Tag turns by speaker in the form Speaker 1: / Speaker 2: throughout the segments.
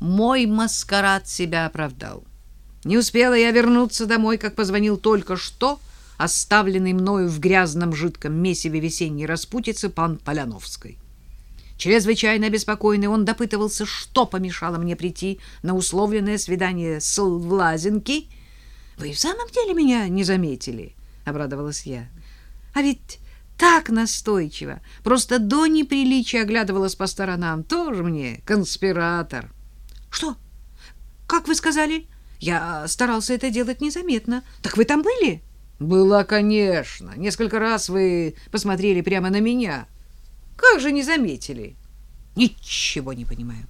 Speaker 1: Мой маскарад себя оправдал. Не успела я вернуться домой, как позвонил только что оставленный мною в грязном жидком месиве весенней распутицы пан Поляновской. Чрезвычайно обеспокоенный, он допытывался, что помешало мне прийти на условленное свидание с Влазенки. «Вы в самом деле меня не заметили?» — обрадовалась я. «А ведь так настойчиво, просто до неприличия оглядывалась по сторонам. Тоже мне конспиратор». «Что? Как вы сказали?» «Я старался это делать незаметно. Так вы там были?»
Speaker 2: «Была, конечно. Несколько раз вы посмотрели прямо на меня». Как же не заметили?
Speaker 1: Ничего не понимаю.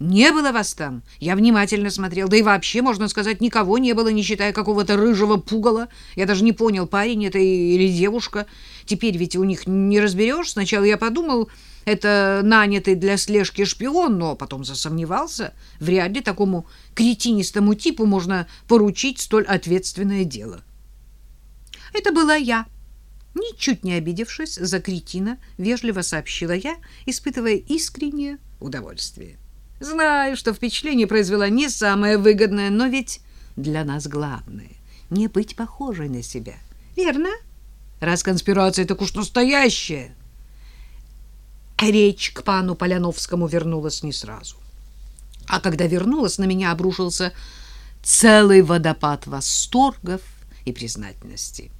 Speaker 1: Не было вас там. Я внимательно смотрел. Да и вообще, можно сказать, никого не было, не считая какого-то рыжего пугала. Я даже не понял, парень это или девушка. Теперь ведь у них не разберешь. Сначала я подумал, это нанятый для слежки шпион, но потом засомневался. Вряд ли такому кретинистому типу можно поручить столь ответственное дело. Это была я. Ничуть не обидевшись за кретина, вежливо сообщила я, испытывая искреннее удовольствие. Знаю, что впечатление произвела не самое выгодное, но ведь для нас главное — не быть похожей на себя. Верно? Раз конспирация так уж настоящая. Речь к пану Поляновскому вернулась не сразу. А когда вернулась, на меня обрушился целый водопад восторгов и признательности.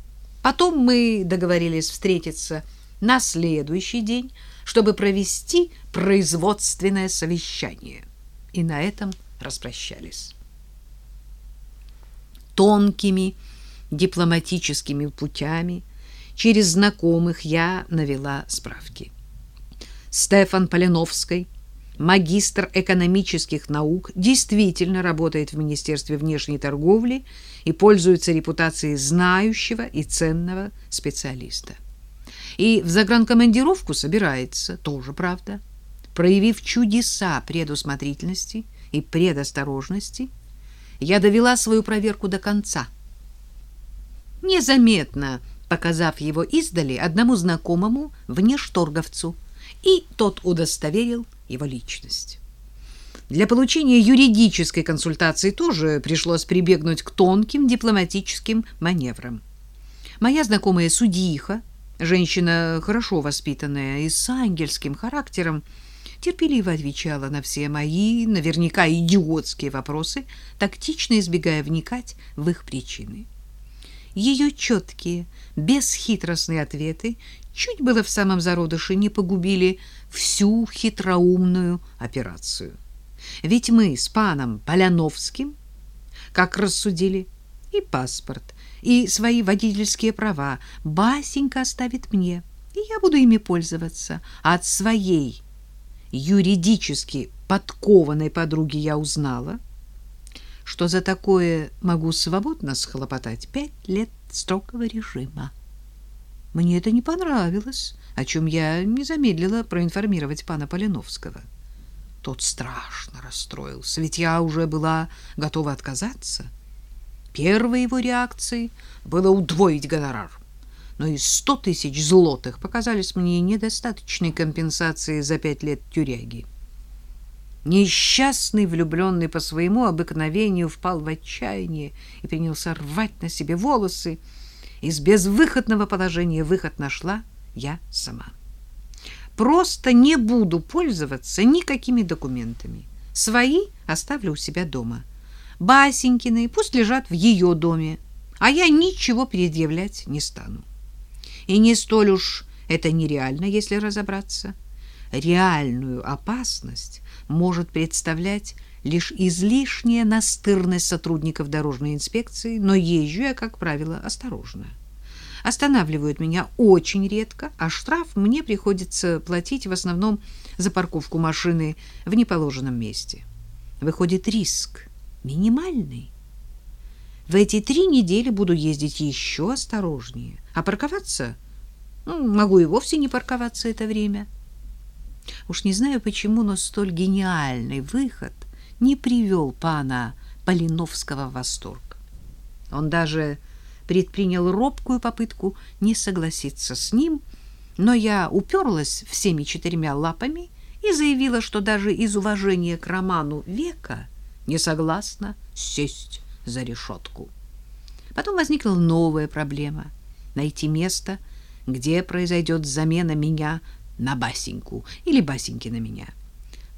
Speaker 1: Потом мы договорились встретиться на следующий день, чтобы провести производственное совещание. И на этом распрощались. Тонкими дипломатическими путями через знакомых я навела справки. Стефан Поленовский, магистр экономических наук, действительно работает в Министерстве внешней торговли и пользуется репутацией знающего и ценного специалиста. И в загранкомандировку собирается, тоже правда. Проявив чудеса предусмотрительности и предосторожности, я довела свою проверку до конца. Незаметно показав его издали одному знакомому внешторговцу, и тот удостоверил его личность. Для получения юридической консультации тоже пришлось прибегнуть к тонким дипломатическим маневрам. Моя знакомая судьиха, женщина хорошо воспитанная и с ангельским характером, терпеливо отвечала на все мои, наверняка идиотские вопросы, тактично избегая вникать в их причины. Ее четкие, бесхитростные ответы чуть было в самом зародыше не погубили всю хитроумную операцию. Ведь мы с паном Поляновским, как рассудили, и паспорт, и свои водительские права Басенька оставит мне, и я буду ими пользоваться. А от своей юридически подкованной подруги я узнала, что за такое могу свободно схлопотать пять лет строгого режима. Мне это не понравилось, о чем я не замедлила проинформировать пана Полиновского. Тот страшно расстроился, ведь я уже была готова отказаться. Первой его реакцией было удвоить гонорар. Но и сто тысяч злотых показались мне недостаточной компенсацией за пять лет тюряги. Несчастный влюбленный по своему обыкновению впал в отчаяние и принялся рвать на себе волосы. Из безвыходного положения выход нашла я сама просто не буду пользоваться никакими документами. Свои оставлю у себя дома. Басенькины пусть лежат в ее доме, а я ничего предъявлять не стану. И не столь уж это нереально, если разобраться. Реальную опасность может представлять лишь излишняя настырность сотрудников дорожной инспекции, но езжу я, как правило, осторожно останавливают меня очень редко, а штраф мне приходится платить в основном за парковку машины в неположенном месте. Выходит, риск минимальный. В эти три недели буду ездить еще осторожнее, а парковаться ну, могу и вовсе не парковаться это время. Уж не знаю почему, но столь гениальный выход не привел пана Полиновского в восторг. Он даже предпринял робкую попытку не согласиться с ним, но я уперлась всеми четырьмя лапами и заявила, что даже из уважения к роману века не согласна сесть за решетку. Потом возникла новая проблема — найти место, где произойдет замена меня на Басеньку или Басеньки на меня.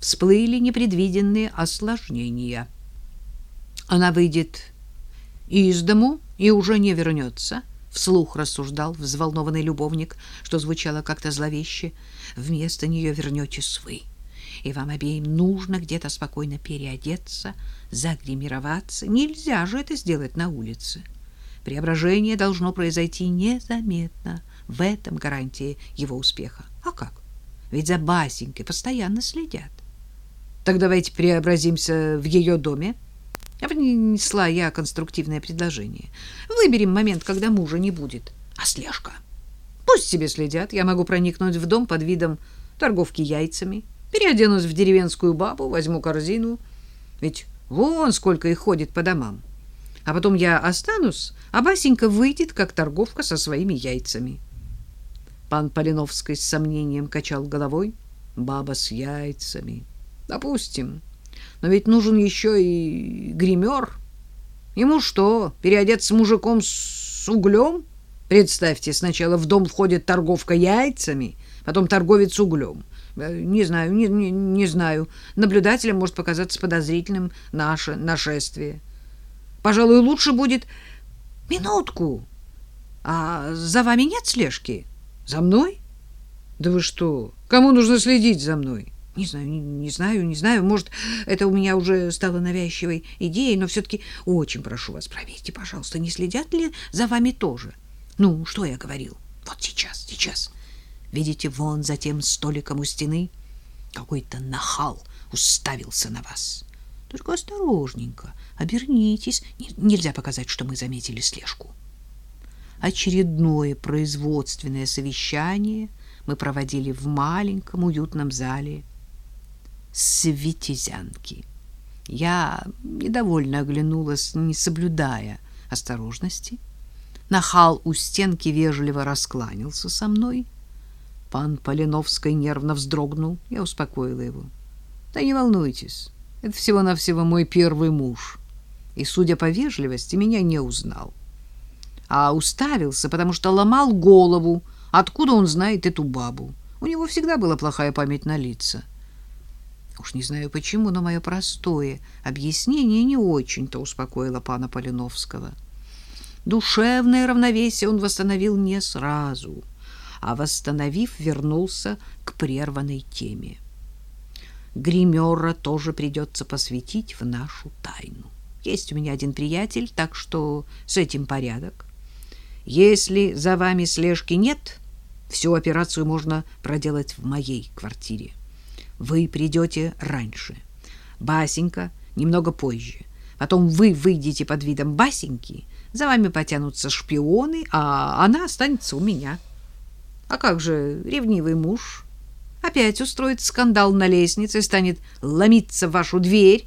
Speaker 1: Всплыли непредвиденные осложнения. Она выйдет из дому и уже не вернется — вслух рассуждал взволнованный любовник, что звучало как-то зловеще. Вместо нее вернетесь вы, и вам обеим нужно где-то спокойно переодеться, загримироваться. Нельзя же это сделать на улице. Преображение должно произойти незаметно. В этом гарантия его успеха. А как? Ведь за Басенькой постоянно следят. Так давайте преобразимся в ее доме. Внесла я конструктивное предложение. Выберем момент, когда мужа не будет. А слежка? Пусть себе следят. Я могу проникнуть в дом под видом торговки яйцами. Переоденусь в деревенскую бабу, возьму корзину. Ведь вон сколько их ходит по домам. А потом я останусь, а Басенька выйдет, как торговка со своими яйцами. Пан Полиновский с сомнением качал головой. Баба с яйцами. Допустим. Но ведь нужен еще и гример. Ему что, переодеться мужиком с углем? Представьте, сначала в дом входит торговка яйцами, потом торговец углем. Э, не знаю, не, не, не знаю. Наблюдателям может показаться подозрительным наше нашествие. Пожалуй, лучше будет... Минутку. А за вами нет слежки? За мной? Да вы что? Кому нужно следить за мной? Не знаю, не, не знаю, не знаю. Может, это у меня уже стало навязчивой идеей, но все-таки очень прошу вас, проверьте, пожалуйста, не следят ли за вами тоже. Ну, что я говорил? Вот сейчас, сейчас. Видите, вон за тем столиком у стены какой-то нахал уставился на вас. Только осторожненько, обернитесь. Нельзя показать, что мы заметили слежку. Очередное производственное совещание мы проводили в маленьком уютном зале светизянки. Я недовольно оглянулась, не соблюдая осторожности. Нахал у стенки вежливо раскланялся со мной. Пан Полиновский нервно вздрогнул. Я успокоила его. Да не волнуйтесь, это всего-навсего мой первый муж. И, судя по вежливости, меня не узнал. А уставился, потому что ломал голову, откуда он знает эту бабу. У него всегда была плохая память на лица. — Уж не знаю почему, но мое простое объяснение не очень-то успокоило пана Полиновского. Душевное равновесие он восстановил не сразу, а восстановив, вернулся к прерванной теме. Гримера тоже придется посвятить в нашу тайну. Есть у меня один приятель, так что с этим порядок. Если за вами слежки нет, всю операцию можно проделать в моей квартире вы придете раньше. Басенька немного позже. Потом вы выйдете под видом Басеньки, за вами потянутся шпионы, а она останется у меня. А как же ревнивый муж? Опять устроит скандал на лестнице, станет ломиться в вашу дверь.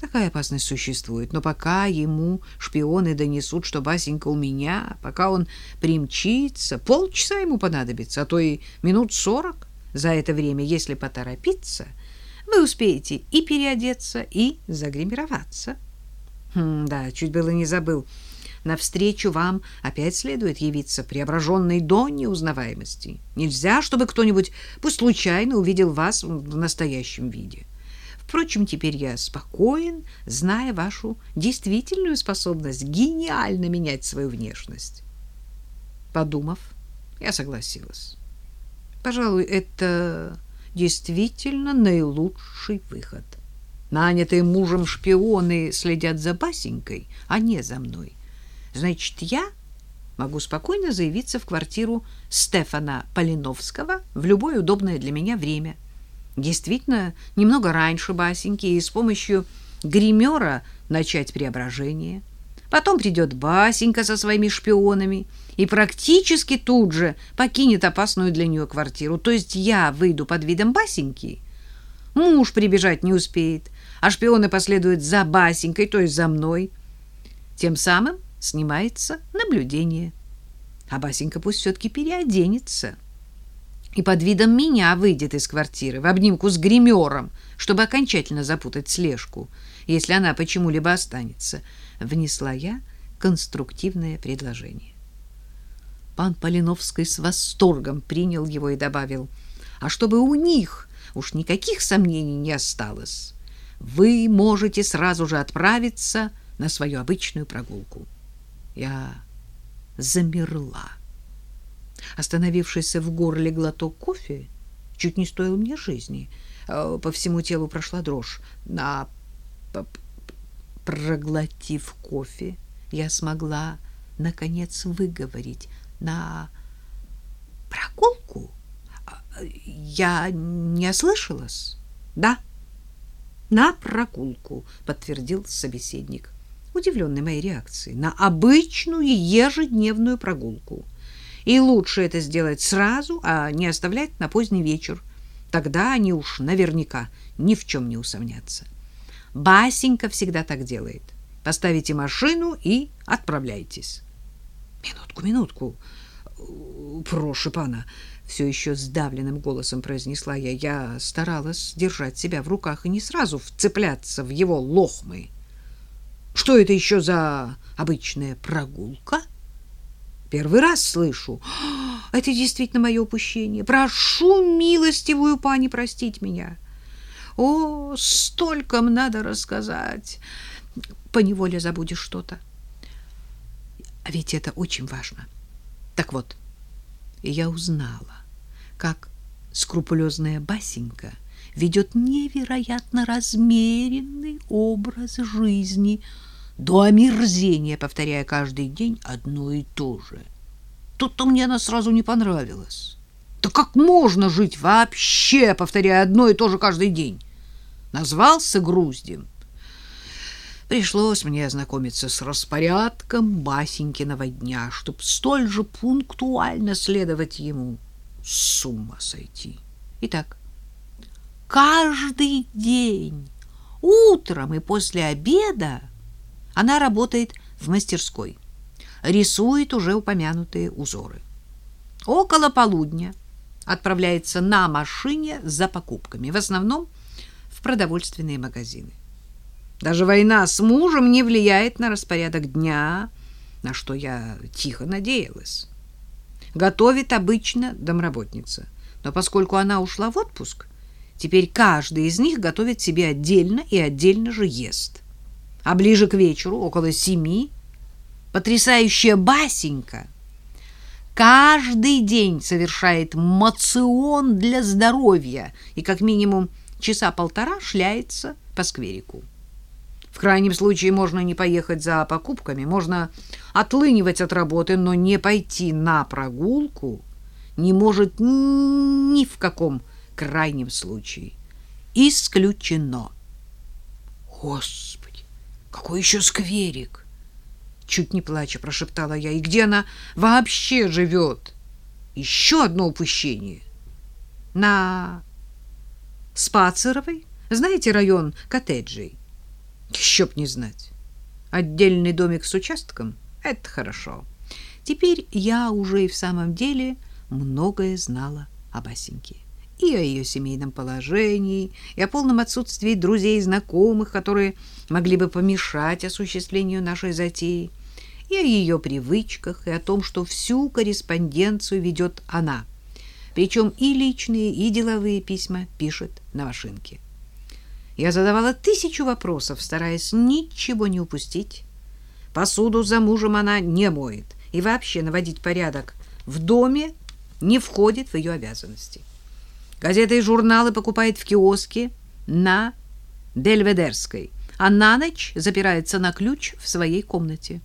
Speaker 1: Такая опасность существует, но пока ему шпионы донесут, что Басенька у меня, пока он примчится, полчаса ему понадобится, а то и минут сорок. За это время, если поторопиться, вы успеете и переодеться, и загримироваться. Хм, да, чуть было не забыл. Навстречу вам опять следует явиться преображенной до неузнаваемости. Нельзя, чтобы кто-нибудь, пусть случайно, увидел вас в настоящем виде. Впрочем, теперь я спокоен, зная вашу действительную способность гениально менять свою внешность. Подумав, я согласилась. Пожалуй, это действительно наилучший выход. Нанятые мужем шпионы следят за Басенькой, а не за мной. Значит, я могу спокойно заявиться в квартиру Стефана Полиновского в любое удобное для меня время. Действительно, немного раньше Басеньки и с помощью гримера начать преображение. Потом придет Басенька со своими шпионами — и практически тут же покинет опасную для нее квартиру. То есть я выйду под видом Басеньки, муж прибежать не успеет, а шпионы последуют за Басенькой, то есть за мной. Тем самым снимается наблюдение. А Басенька пусть все-таки переоденется. и под видом меня выйдет из квартиры в обнимку с гримером, чтобы окончательно запутать слежку, если она почему-либо останется, внесла я конструктивное предложение. Пан Полиновский с восторгом принял его и добавил, а чтобы у них уж никаких сомнений не осталось, вы можете сразу же отправиться на свою обычную прогулку. Я замерла. Остановившийся в горле глоток кофе чуть не стоил мне жизни. Э, по всему телу прошла дрожь. На проглотив кофе, я смогла наконец выговорить на прогулку. А, я не ослышалась? Да. На прогулку, подтвердил собеседник, удивленный моей реакцией. На обычную ежедневную прогулку. И лучше это сделать сразу, а не оставлять на поздний вечер. Тогда они уж наверняка ни в чем не усомнятся. Басенька всегда так делает. Поставите машину и отправляйтесь. Минутку, минутку. Прошу пана, все еще сдавленным голосом произнесла я. Я старалась держать себя в руках и не сразу вцепляться в его лохмы. Что это еще за обычная прогулка? Первый раз слышу. Это действительно мое упущение. Прошу милостивую пани простить меня. О, столько надо рассказать. Поневоле забудешь что-то. А ведь это очень важно. Так вот, я узнала, как скрупулезная Басенька ведет невероятно размеренный образ жизни – до омерзения, повторяя каждый день одно и то же. Тут-то мне она сразу не понравилась. Да как можно жить вообще, повторяя одно и то же каждый день? Назвался груздем. Пришлось мне ознакомиться с распорядком Басенькиного дня, чтобы столь же пунктуально следовать ему. С ума сойти. Итак, каждый день, утром и после обеда она работает в мастерской, рисует уже упомянутые узоры. Около полудня отправляется на машине за покупками, в основном в продовольственные магазины. Даже война с мужем не влияет на распорядок дня, на что я тихо надеялась. Готовит обычно домработница, но поскольку она ушла в отпуск, теперь каждый из них готовит себе отдельно и отдельно же ест а ближе к вечеру, около семи, потрясающая Басенька каждый день совершает мацион для здоровья и как минимум часа полтора шляется по скверику. В крайнем случае можно не поехать за покупками, можно отлынивать от работы, но не пойти на прогулку не может ни в каком крайнем случае. Исключено. Господи! Какой еще скверик? Чуть не плача прошептала я. И где она вообще живет? Еще одно упущение. На Спацеровой? Знаете район коттеджей? Еще б не знать. Отдельный домик с участком — это хорошо. Теперь я уже и в самом деле многое знала об Асеньке и о ее семейном положении, и о полном отсутствии друзей и знакомых, которые могли бы помешать осуществлению нашей затеи, и о ее привычках, и о том, что всю корреспонденцию ведет она. Причем и личные, и деловые письма пишет на машинке. Я задавала тысячу вопросов, стараясь ничего не упустить. Посуду за мужем она не моет, и вообще наводить порядок в доме не входит в ее обязанности. Газеты и журналы покупает в киоске на Дельведерской, а на ночь запирается на ключ в своей комнате.